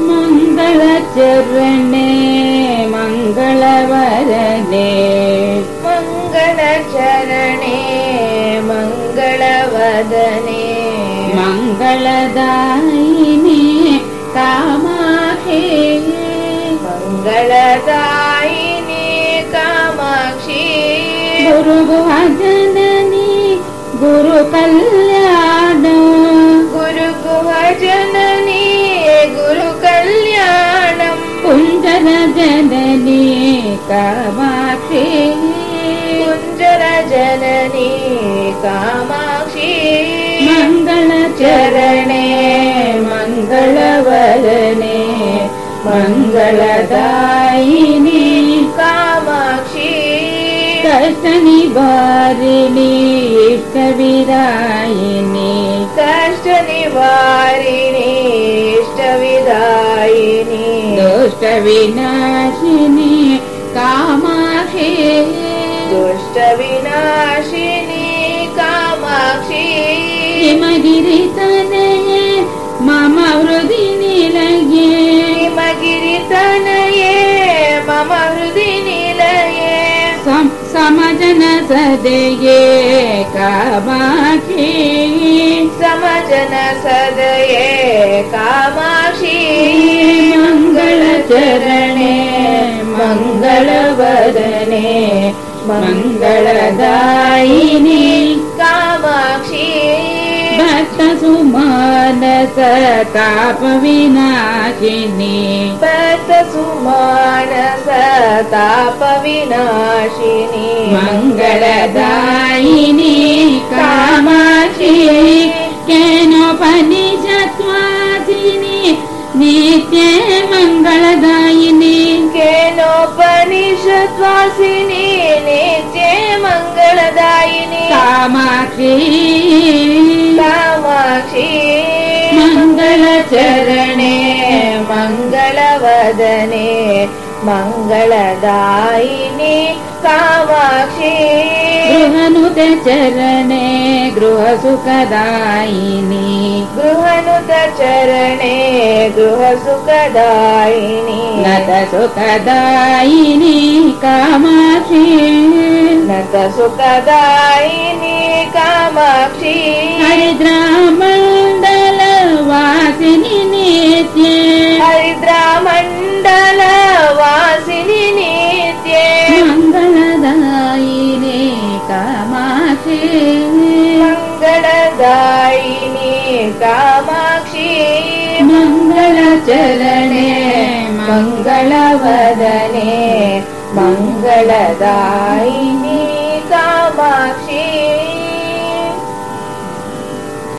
मङ्गलचरणे मङ्गलवरणे। मङ्गलचरणे मङ्गलवदने। मङ्गलदायिनि कामाक्षी। मङ्गलदायिनि कामाक्षी। गुरुभजननि गुरुकल्याण कुञ्जरजननी कामाक्षी कुञ्जरजननी कामाक्षी। मङ्गलचरणे मङ्गलवरणे मङ्गलदायिनि। कामाक्षी। कष्टनिवारिणि इष्टविदायिनि। कष्टनिवारिणि इष्टविदायिनि दुष्टविनाशिनि कामाक्षी। दुष्टविनाशिनि कामाक्षी। हिमगिरितनये मम हृदि निलये। हिमगिरितनये मम हृदि निलये। सम- समजन सदये कामाक्षी। समजन सदये कामाक्षी मङ्गलचरणे मङ्गलवदने मङ्गलदायिनि कामाक्षी। भक्तसुमानस तापविनाशिनि सुमानस तापविनाशिनी मङ्गलदायिनि नित्ये मङ्गलदायिनि केनोपनिषद्वासिनी नित्ये मङ्गलदायिनी कामाक्षी। कामाक्षी। मङ्गलचरणे। मङ्गलवदने मङ्गलदायिनी कामाक्षी। गृहनुते चरणे गृहसुखदायिनि। गृहनुतचरणे गृहसुखदायिनी। नतसुखदायिनि कामाक्षी। नत सुखदायिनी कामाक्षी। हरिद्रामण्डलवासिनि मङ्गलदायिनी कामाक्षी। मङ्गलचरणे मङ्गलवदने मङ्गलदायिनी